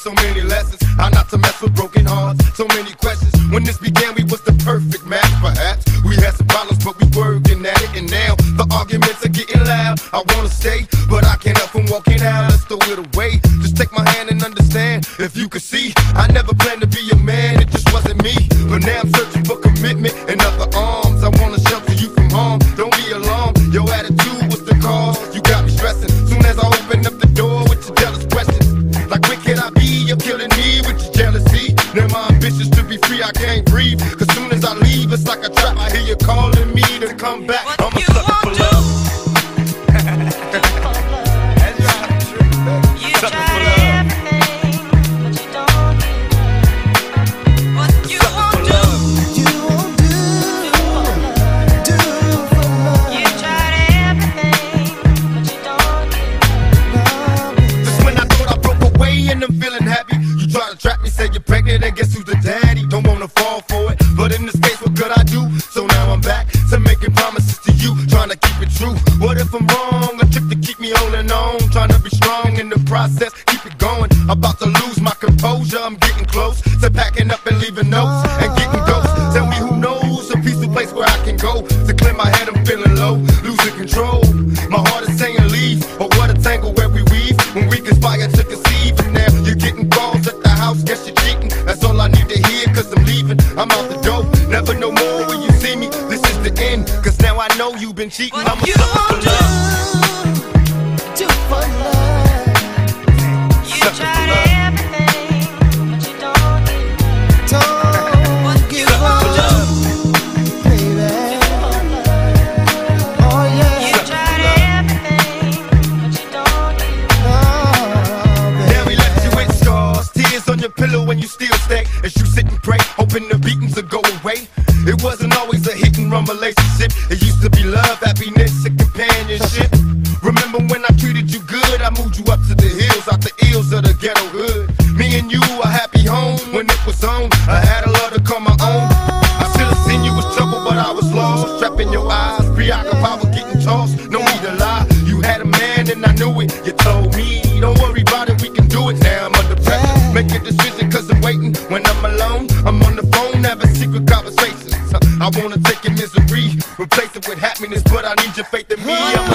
so many lessons. How not to mess with broken hearts. So many questions. When this began, I wanna stay, but I can't help from walking out. Let's throw it away. Just take my hand and understand. If you could see, I never planned to be a man. It just wasn't me. But now I'm searching for commitment and other arms. I wanna shelter you from harm. Don't be alarmed. Your attitude was the cause. You got me stressing. Soon as I open up the door with your jealous questions. Like, where can I be? You're killing me with your jealousy. Now my ambitions to be free, I can't breathe. Cause soon as I leave, it's like a trap. I hear you calling me to come back. I'm a sucker say you're pregnant, and guess who's the daddy? Don't wanna fall for it, but in this case, what could I do? So now I'm back to making promises to you, trying to keep it true. What if I'm wrong? A trick to keep me holding on, trying to be strong in the process, keep it going. About to lose my composure, I'm getting close to packing up and leaving notes I'm. Out the door, never no more when you see me. This is the end, cause now I know you've been cheating. What I'm a sucker for love. Relationship. It used to be love, happiness, and companionship. Remember when I treated you good? I moved you up to the hills, out the ills of the ghetto hood. Me and you a happy home when it was on. I had a love to call my own. I should have seen you was trouble, but I was lost. Trapped in your eyes, preoccupied with getting tossed. No need to lie, you had a man and I knew it. You told me, don't worry about it, we can do it. Now I'm under pressure. Make a decision cause I'm waiting. When I'm alone, I'm on the phone having secret conversations. I wanna happiness, but I need your faith in me. I'm